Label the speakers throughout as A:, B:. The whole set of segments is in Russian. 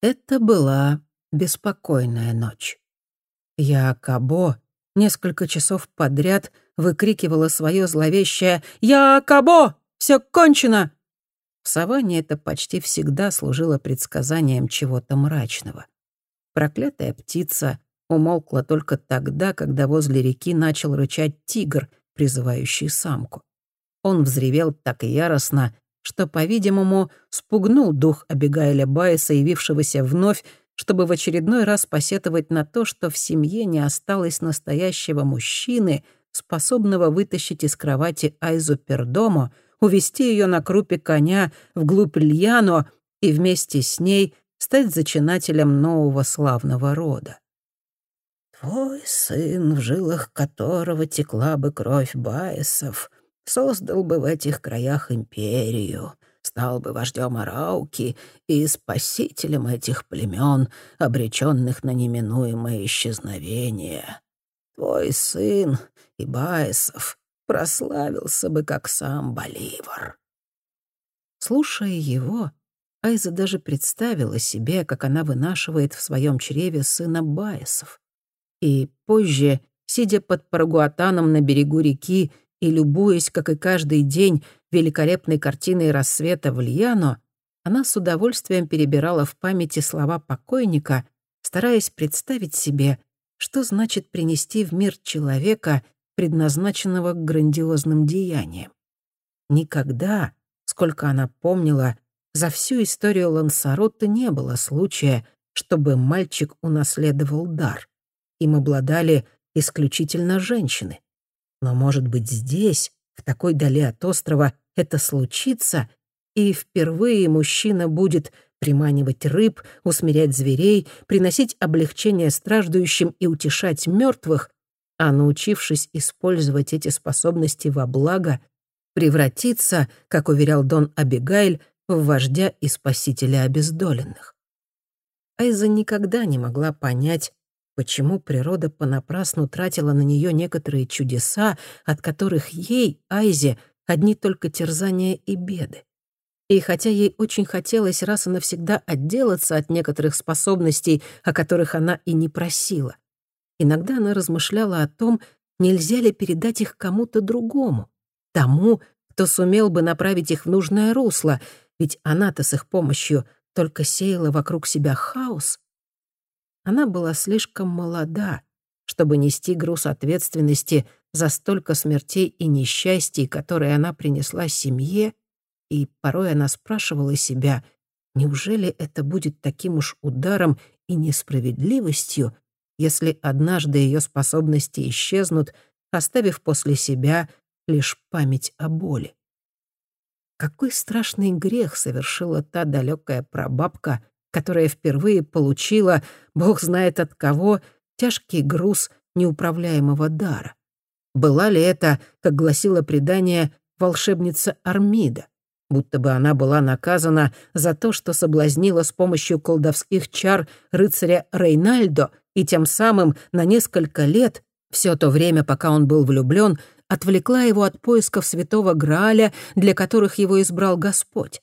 A: Это была беспокойная ночь. Я Кабо несколько часов подряд выкрикивала свое зловещее «Я Кабо! Все кончено!» В саванне это почти всегда служило предсказанием чего-то мрачного. Проклятая птица умолкла только тогда, когда возле реки начал рычать тигр, призывающий самку. Он взревел так яростно, что, по-видимому, спугнул дух Абигайля Байеса, явившегося вновь, чтобы в очередной раз посетовать на то, что в семье не осталось настоящего мужчины, способного вытащить из кровати Айзу Пердомо, увести ее на крупе коня вглубь Льяно и вместе с ней стать зачинателем нового славного рода. «Твой сын, в жилах которого текла бы кровь Байесов», создал бы в этих краях империю, стал бы вождем Арауки и спасителем этих племен, обреченных на неминуемое исчезновение. Твой сын, Ибаесов, прославился бы, как сам Боливар». Слушая его, Айза даже представила себе, как она вынашивает в своем чреве сына Баесов. И позже, сидя под Парагуатаном на берегу реки и любуясь, как и каждый день, великолепной картиной рассвета в Льяно, она с удовольствием перебирала в памяти слова покойника, стараясь представить себе, что значит принести в мир человека, предназначенного к грандиозным деяниям. Никогда, сколько она помнила, за всю историю Лансаротта не было случая, чтобы мальчик унаследовал дар. Им обладали исключительно женщины. Но, может быть, здесь, в такой дали от острова, это случится, и впервые мужчина будет приманивать рыб, усмирять зверей, приносить облегчение страждущим и утешать мертвых, а научившись использовать эти способности во благо, превратиться, как уверял Дон Абигайль, в вождя и спасителя обездоленных. Айза никогда не могла понять, Почему природа понапрасну тратила на нее некоторые чудеса, от которых ей, Айзе, одни только терзания и беды? И хотя ей очень хотелось раз и навсегда отделаться от некоторых способностей, о которых она и не просила, иногда она размышляла о том, нельзя ли передать их кому-то другому, тому, кто сумел бы направить их в нужное русло, ведь она-то с их помощью только сеяла вокруг себя хаос, она была слишком молода, чтобы нести груз ответственности за столько смертей и несчастий, которые она принесла семье, и порой она спрашивала себя, неужели это будет таким уж ударом и несправедливостью, если однажды ее способности исчезнут, оставив после себя лишь память о боли. Какой страшный грех совершила та далекая прабабка, которая впервые получила, бог знает от кого, тяжкий груз неуправляемого дара. Была ли это, как гласило предание, волшебница Армида? Будто бы она была наказана за то, что соблазнила с помощью колдовских чар рыцаря Рейнальдо и тем самым на несколько лет, все то время, пока он был влюблен, отвлекла его от поисков святого Грааля, для которых его избрал Господь.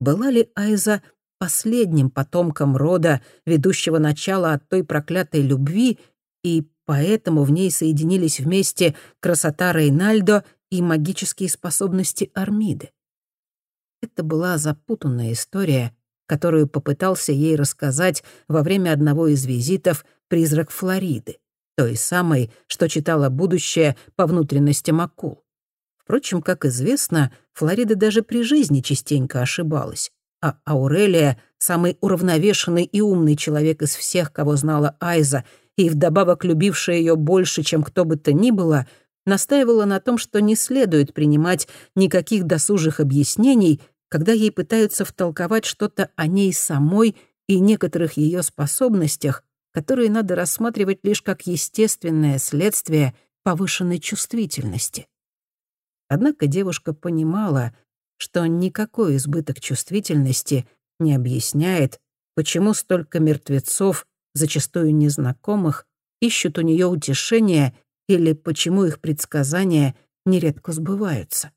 A: Была ли Айза последним потомком рода, ведущего начало от той проклятой любви, и поэтому в ней соединились вместе красота Рейнальдо и магические способности Армиды. Это была запутанная история, которую попытался ей рассказать во время одного из визитов призрак Флориды, той самой, что читала будущее по внутренностям акул. Впрочем, как известно, Флорида даже при жизни частенько ошибалась а Аурелия — самый уравновешенный и умный человек из всех, кого знала Айза, и вдобавок любившая ее больше, чем кто бы то ни было, настаивала на том, что не следует принимать никаких досужих объяснений, когда ей пытаются втолковать что-то о ней самой и некоторых ее способностях, которые надо рассматривать лишь как естественное следствие повышенной чувствительности. Однако девушка понимала, что никакой избыток чувствительности не объясняет, почему столько мертвецов, зачастую незнакомых, ищут у нее утешения или почему их предсказания нередко сбываются.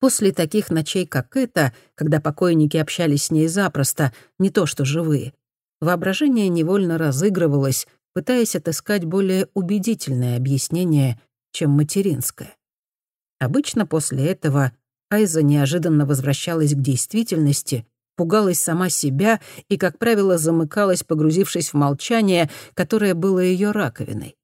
A: После таких ночей, как эта, когда покойники общались с ней запросто, не то что живые, воображение невольно разыгрывалось, пытаясь отыскать более убедительное объяснение, чем материнское. Обычно после этого Айза неожиданно возвращалась к действительности, пугалась сама себя и, как правило, замыкалась, погрузившись в молчание, которое было ее раковиной.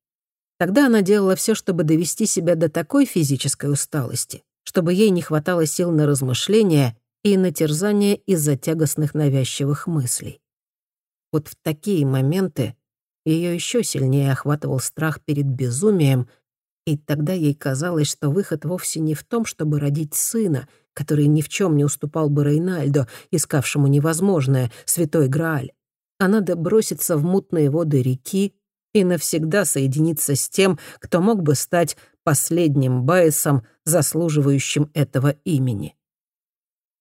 A: Тогда она делала все, чтобы довести себя до такой физической усталости, чтобы ей не хватало сил на размышления и на терзание из-за тягостных навязчивых мыслей. Вот в такие моменты ее еще сильнее охватывал страх перед безумием, и тогда ей казалось, что выход вовсе не в том, чтобы родить сына, который ни в чем не уступал бы Рейнальдо, искавшему невозможное, святой Грааль, а надо броситься в мутные воды реки и навсегда соединиться с тем, кто мог бы стать последним Байесом, заслуживающим этого имени.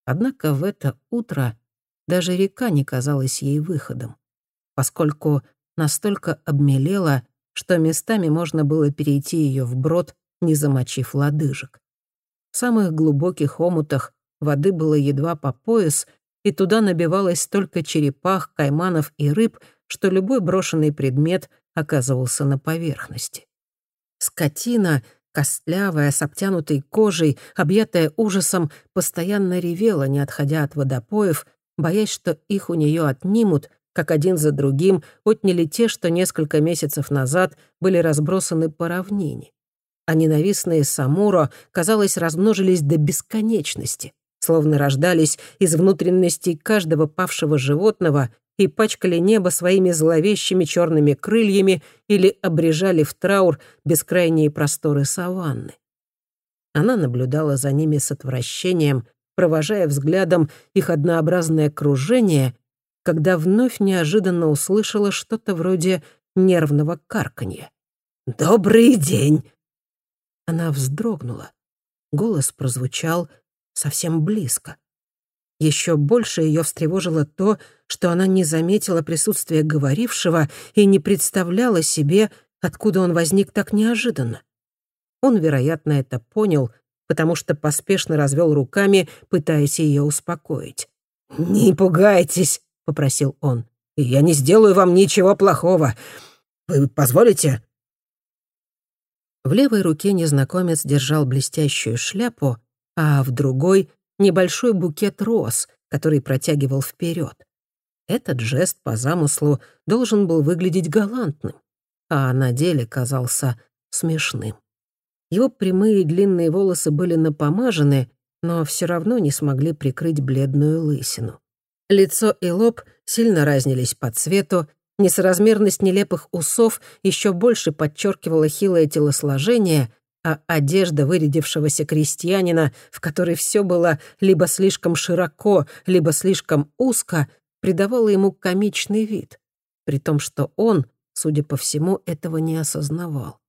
A: Однако в это утро даже река не казалась ей выходом, поскольку настолько обмелела, что местами можно было перейти ее вброд, не замочив лодыжек. В самых глубоких омутах воды было едва по пояс, и туда набивалось столько черепах, кайманов и рыб, что любой брошенный предмет оказывался на поверхности. Скотина — костлявая, с обтянутой кожей, объятая ужасом, постоянно ревела, не отходя от водопоев, боясь, что их у нее отнимут, как один за другим отняли те, что несколько месяцев назад были разбросаны по равнине. А ненавистные Самуро, казалось, размножились до бесконечности, словно рождались из внутренностей каждого павшего животного и пачкали небо своими зловещими черными крыльями или обрежали в траур бескрайние просторы саванны. Она наблюдала за ними с отвращением, провожая взглядом их однообразное кружение, когда вновь неожиданно услышала что-то вроде нервного карканья. «Добрый день!» Она вздрогнула. Голос прозвучал совсем близко. Еще больше ее встревожило то, что она не заметила присутствия говорившего и не представляла себе, откуда он возник так неожиданно. Он, вероятно, это понял, потому что поспешно развел руками, пытаясь ее успокоить. «Не пугайтесь», — попросил он. «Я не сделаю вам ничего плохого. Вы позволите?» В левой руке незнакомец держал блестящую шляпу, а в другой небольшой букет роз, который протягивал вперед. Этот жест по замыслу должен был выглядеть галантным, а на деле казался смешным. Его прямые длинные волосы были напомажены, но все равно не смогли прикрыть бледную лысину. Лицо и лоб сильно разнились по цвету, несоразмерность нелепых усов еще больше подчеркивала хилое телосложение, а одежда вырядившегося крестьянина, в которой все было либо слишком широко, либо слишком узко, придавала ему комичный вид, при том, что он, судя по всему, этого не осознавал.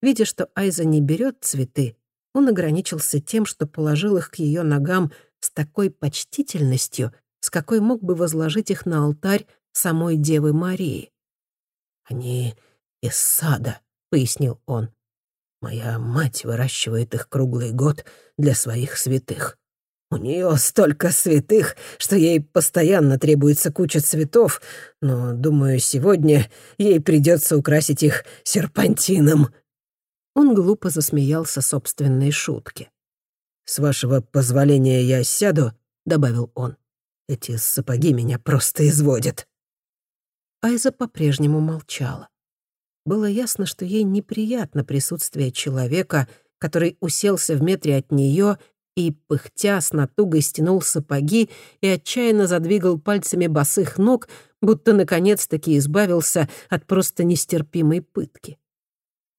A: Видя, что Айза не берет цветы, он ограничился тем, что положил их к ее ногам с такой почтительностью, с какой мог бы возложить их на алтарь самой Девы Марии. «Они из сада», — пояснил он. Моя мать выращивает их круглый год для своих святых. У нее столько святых, что ей постоянно требуется куча цветов, но, думаю, сегодня ей придется украсить их серпантином». Он глупо засмеялся собственной шутке. «С вашего позволения я сяду», — добавил он. «Эти сапоги меня просто изводят». Айза по-прежнему молчала. Было ясно, что ей неприятно присутствие человека, который уселся в метре от нее и, пыхтя, с натугой стянул сапоги и отчаянно задвигал пальцами босых ног, будто наконец-таки избавился от просто нестерпимой пытки.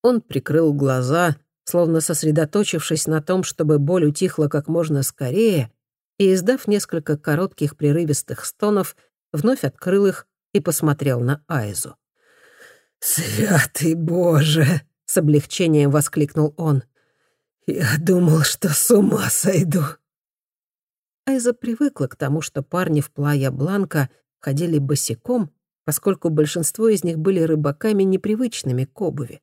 A: Он прикрыл глаза, словно сосредоточившись на том, чтобы боль утихла как можно скорее, и, издав несколько коротких прерывистых стонов, вновь открыл их и посмотрел на Айзу. «Святый Боже!» — с облегчением воскликнул он. «Я думал, что с ума сойду». Айза привыкла к тому, что парни в Плая Бланка ходили босиком, поскольку большинство из них были рыбаками, непривычными к обуви.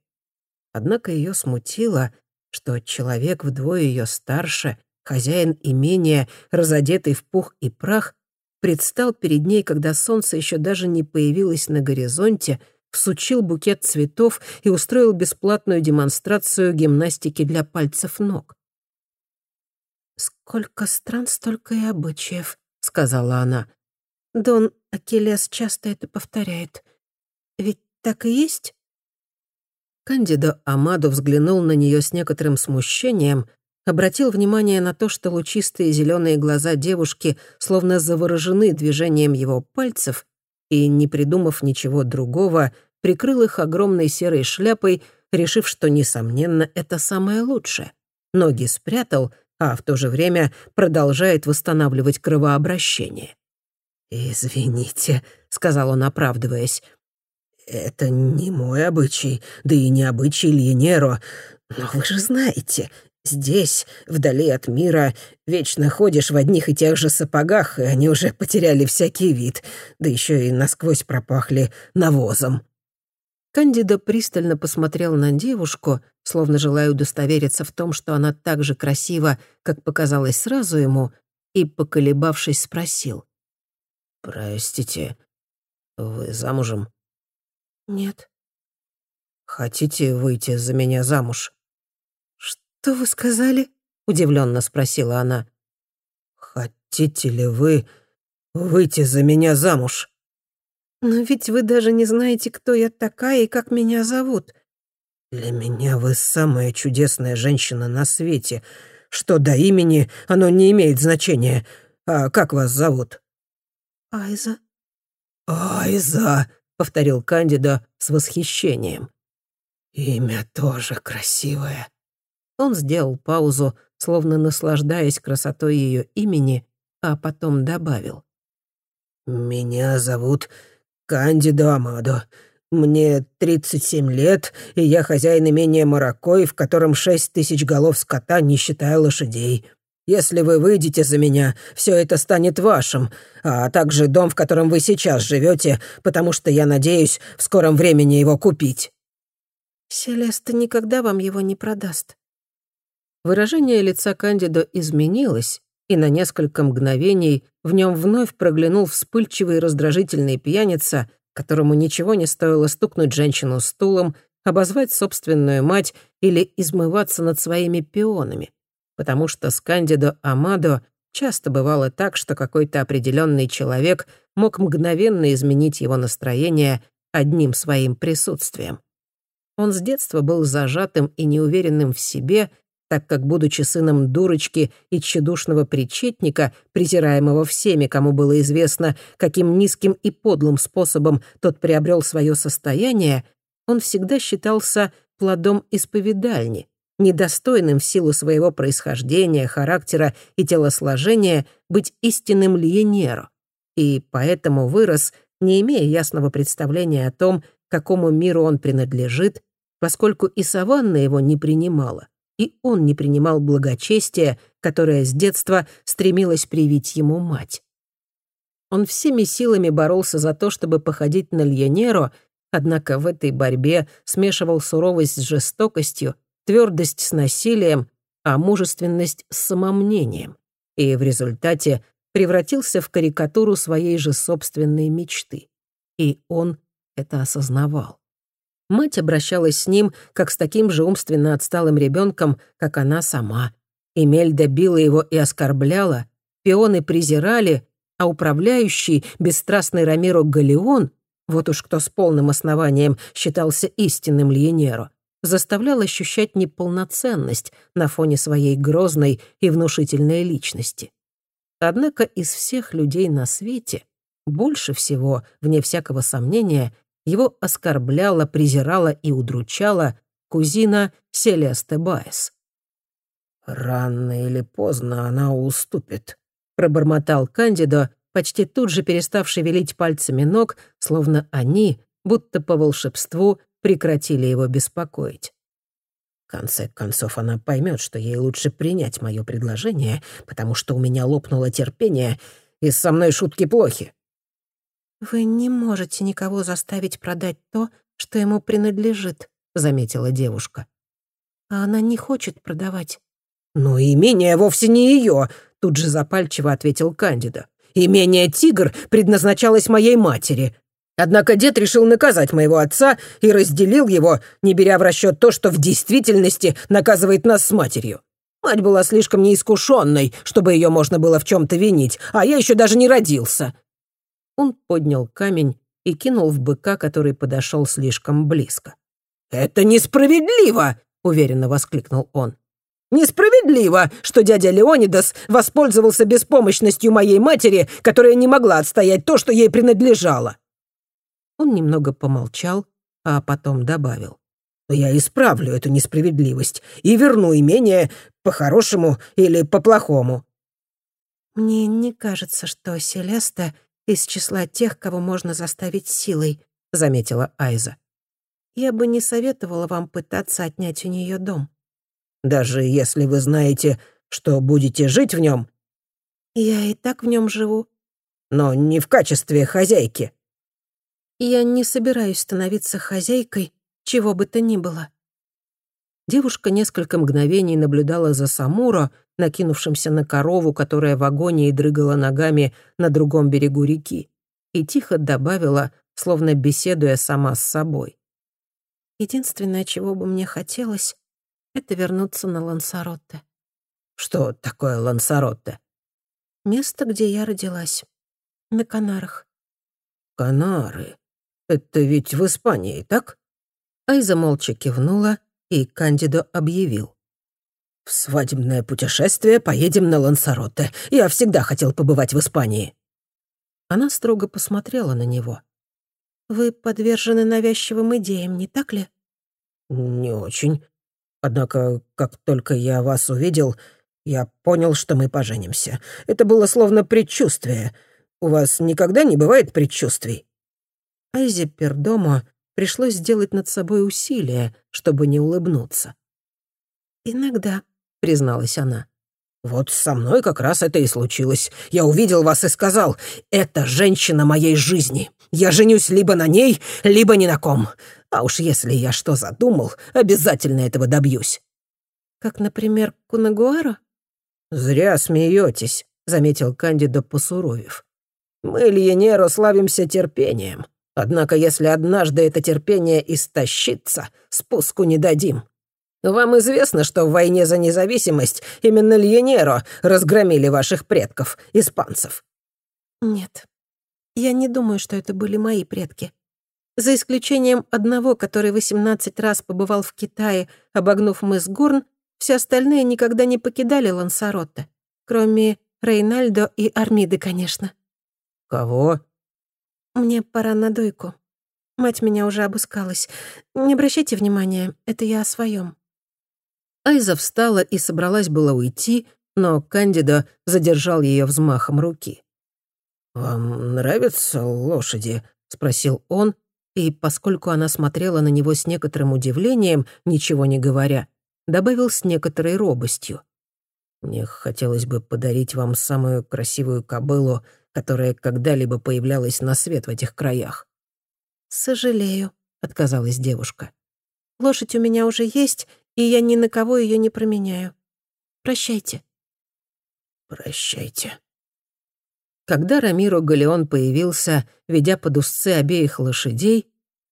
A: Однако ее смутило, что человек вдвое ее старше, хозяин имения, разодетый в пух и прах, предстал перед ней, когда солнце еще даже не появилось на горизонте, всучил букет цветов и устроил бесплатную демонстрацию гимнастики для пальцев ног. «Сколько стран, столько и обычаев», — сказала она. «Дон Акелес часто это повторяет. Ведь так и есть?» Кандидо Амадо взглянул на нее с некоторым смущением, обратил внимание на то, что лучистые зеленые глаза девушки словно заворожены движением его пальцев, и, не придумав ничего другого, прикрыл их огромной серой шляпой, решив, что, несомненно, это самое лучшее. Ноги спрятал, а в то же время продолжает восстанавливать кровообращение. «Извините», — сказал он, оправдываясь, — «это не мой обычай, да и не обычай Льенеро. Но вы же знаете, здесь, вдали от мира, вечно ходишь в одних и тех же сапогах, и они уже потеряли всякий вид, да еще и насквозь пропахли навозом». Кандида пристально посмотрел на девушку, словно желая удостовериться в том, что она так же красива, как показалось сразу ему, и, поколебавшись, спросил. «Простите, вы замужем?» «Нет». «Хотите выйти за меня замуж?» «Что вы сказали?» — удивленно спросила она. «Хотите ли вы выйти за меня замуж?» «Но ведь вы даже не знаете, кто я такая и как меня зовут». «Для меня вы самая чудесная женщина на свете. Что до имени, оно не имеет значения. А как вас зовут?» «Айза». «Айза», — повторил Кандида с восхищением. «Имя тоже красивое». Он сделал паузу, словно наслаждаясь красотой ее имени, а потом добавил. «Меня зовут Кандидо Амадо. Мне 37 лет, и я хозяин имения Маракой, в котором 6 тысяч голов скота, не считая лошадей. Если вы выйдете за меня, все это станет вашим, а также дом, в котором вы сейчас живете, потому что я надеюсь в скором времени его купить». «Селеста никогда вам его не продаст». Выражение лица Кандидо изменилось, и на несколько мгновений в нем вновь проглянул вспыльчивый и раздражительный пьяница, которому ничего не стоило стукнуть женщину стулом, обозвать собственную мать или измываться над своими пионами, потому что с Кандидо Амадо часто бывало так, что какой-то определенный человек мог мгновенно изменить его настроение одним своим присутствием. Он с детства был зажатым и неуверенным в себе так как, будучи сыном дурочки и тщедушного причетника, презираемого всеми, кому было известно, каким низким и подлым способом тот приобрел свое состояние, он всегда считался плодом исповедальни, недостойным в силу своего происхождения, характера и телосложения быть истинным лиенеро, и поэтому вырос, не имея ясного представления о том, какому миру он принадлежит, поскольку и саванна его не принимала и он не принимал благочестия, которое с детства стремилась привить ему мать. Он всеми силами боролся за то, чтобы походить на Льянеро, однако в этой борьбе смешивал суровость с жестокостью, твердость с насилием, а мужественность с самомнением, и в результате превратился в карикатуру своей же собственной мечты. И он это осознавал. Мать обращалась с ним, как с таким же умственно отсталым ребенком, как она сама. Эмельда била его и оскорбляла, пионы презирали, а управляющий, бесстрастный Рамиро Галеон, вот уж кто с полным основанием считался истинным Льенеро, заставлял ощущать неполноценность на фоне своей грозной и внушительной личности. Однако из всех людей на свете больше всего, вне всякого сомнения, его оскорбляла, презирала и удручала кузина Селесте Байес. «Рано или поздно она уступит», — пробормотал Кандидо, почти тут же переставший велить пальцами ног, словно они, будто по волшебству, прекратили его беспокоить. В конце концов, она поймет, что ей лучше принять мое предложение, потому что у меня лопнуло терпение, и со мной шутки плохи. «Вы не можете никого заставить продать то, что ему принадлежит», — заметила девушка. «А она не хочет продавать». «Но имение вовсе не ее», — тут же запальчиво ответил Кандида.
B: Имение «Тигр» предназначалось моей матери. Однако дед решил наказать моего отца и разделил его, не беря в расчет то, что в действительности наказывает нас с матерью. Мать была слишком неискушенной, чтобы ее можно было в чем-то винить, а я еще даже не родился».
A: Он поднял камень и кинул в быка, который подошел слишком близко.
B: «Это несправедливо!» — уверенно воскликнул он. «Несправедливо, что дядя Леонидас воспользовался беспомощностью моей матери, которая не могла отстоять то, что ей принадлежало».
A: Он немного помолчал, а потом добавил.
B: «Я исправлю эту несправедливость и верну имение по-хорошему или по-плохому».
C: «Мне не кажется, что Селеста из числа тех, кого можно заставить силой», — заметила Айза. «Я бы не советовала вам пытаться отнять у нее дом».
B: «Даже если вы знаете, что будете жить в нем.
C: «Я и так в нем живу».
B: «Но не в качестве хозяйки».
C: «Я не собираюсь становиться хозяйкой, чего бы то ни было».
A: Девушка несколько мгновений наблюдала за Самуро, накинувшимся на корову, которая в агонии дрыгала ногами на другом берегу реки, и тихо добавила, словно беседуя сама с собой.
C: «Единственное, чего бы мне хотелось, это вернуться на Лансаротте».
B: «Что такое Лансаротте?»
C: «Место, где я родилась. На Канарах».
B: «Канары? Это ведь в Испании, так?»
A: Айза молча кивнула, и Кандидо объявил.
B: «В свадебное путешествие поедем на Лансаротте. Я всегда хотел побывать в Испании».
A: Она строго посмотрела на него.
C: «Вы подвержены навязчивым идеям, не так ли?»
B: «Не очень. Однако, как только я вас увидел, я понял, что мы поженимся. Это было словно предчувствие. У вас никогда не бывает предчувствий?»
A: Айзе Пердомо пришлось сделать над собой усилие, чтобы не улыбнуться.
C: «Иногда», —
A: призналась она.
B: «Вот со мной как раз это и случилось. Я увидел вас и сказал, это женщина моей жизни. Я женюсь либо на ней, либо ни на ком. А уж если я что задумал, обязательно этого добьюсь».
C: «Как, например, Кунагуара?»
B: «Зря смеетесь», — заметил Кандидо, посуровив. «Мы, Льенеро, славимся терпением. Однако, если однажды это терпение истощится, спуску не дадим. Вам известно, что в войне за независимость именно Льенеро разгромили ваших предков, испанцев?»
C: «Нет, я не думаю, что это были мои предки. За исключением одного, который 18 раз побывал в Китае, обогнув мыс Гурн, все остальные никогда не покидали Лансаротте, кроме Рейнальдо и Армиды, конечно».
B: «Кого?»
C: «Мне пора на дойку. Мать меня уже обыскалась. Не обращайте внимания, это я о своем.
A: Айза встала и собралась было уйти, но Кандидо задержал ее взмахом руки.
B: «Вам нравятся лошади?» — спросил он,
A: и, поскольку она смотрела на него с некоторым удивлением, ничего не говоря, добавил с некоторой робостью. «Мне хотелось бы подарить вам самую красивую кобылу, которая когда-либо появлялась на свет в этих краях».
C: «Сожалею», — отказалась девушка. «Лошадь у меня уже есть, и я ни на кого ее не променяю. Прощайте».
B: «Прощайте».
A: Когда Рамиро Галеон появился, ведя под узцы обеих лошадей,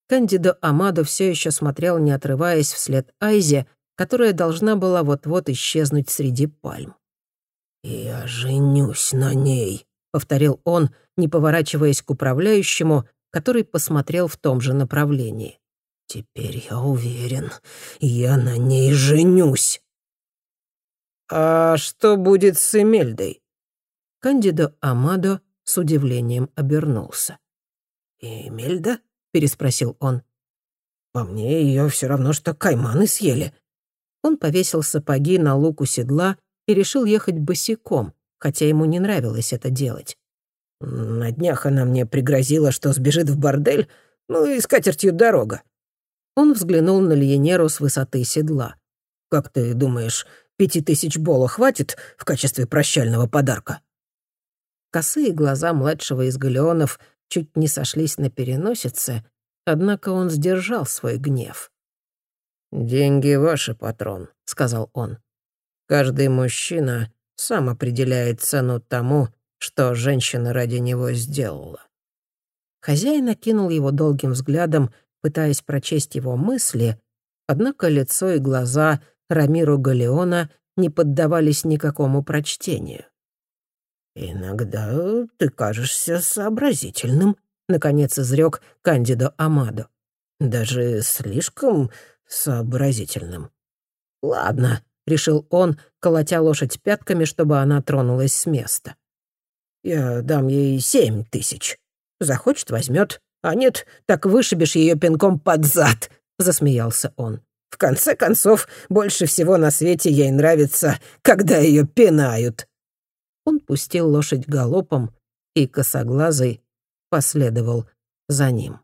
A: Кандидо Амадо все еще смотрел, не отрываясь вслед Айзе, которая должна была вот-вот исчезнуть среди пальм.
B: «Я женюсь на ней», — повторил он, не поворачиваясь к управляющему, который посмотрел в том же направлении. «Теперь я уверен, я на ней женюсь». «А что будет с Эмельдой?»
A: Кандидо Амадо с удивлением обернулся.
B: «Эмельда?» — переспросил он. «По мне ее все равно, что кайманы съели».
A: Он повесил сапоги на луку седла и решил ехать босиком, хотя ему не нравилось это делать.
B: «На днях она мне пригрозила, что сбежит в бордель, ну и с катертью дорога».
A: Он взглянул на Льенеру с высоты седла.
B: «Как ты думаешь, пяти тысяч бола хватит в качестве прощального подарка?»
A: Косые глаза младшего из галеонов чуть не сошлись на переносице, однако он сдержал свой гнев.
B: «Деньги ваши, патрон», — сказал он. «Каждый мужчина сам определяет цену тому, что женщина ради него сделала».
A: Хозяин окинул его долгим взглядом, пытаясь прочесть его мысли, однако лицо и глаза Рамиру Галеона не поддавались никакому прочтению.
B: «Иногда ты кажешься сообразительным», — наконец изрек Кандидо Амадо. «Даже слишком сообразительным». «Ладно», — решил он, колотя лошадь пятками, чтобы она тронулась с места. «Я дам ей семь тысяч. Захочет — возьмет, а нет, так вышибешь ее пинком под зад», — засмеялся он. «В конце концов, больше всего на свете ей нравится, когда ее пинают». Он пустил лошадь галопом, и косоглазый последовал за ним.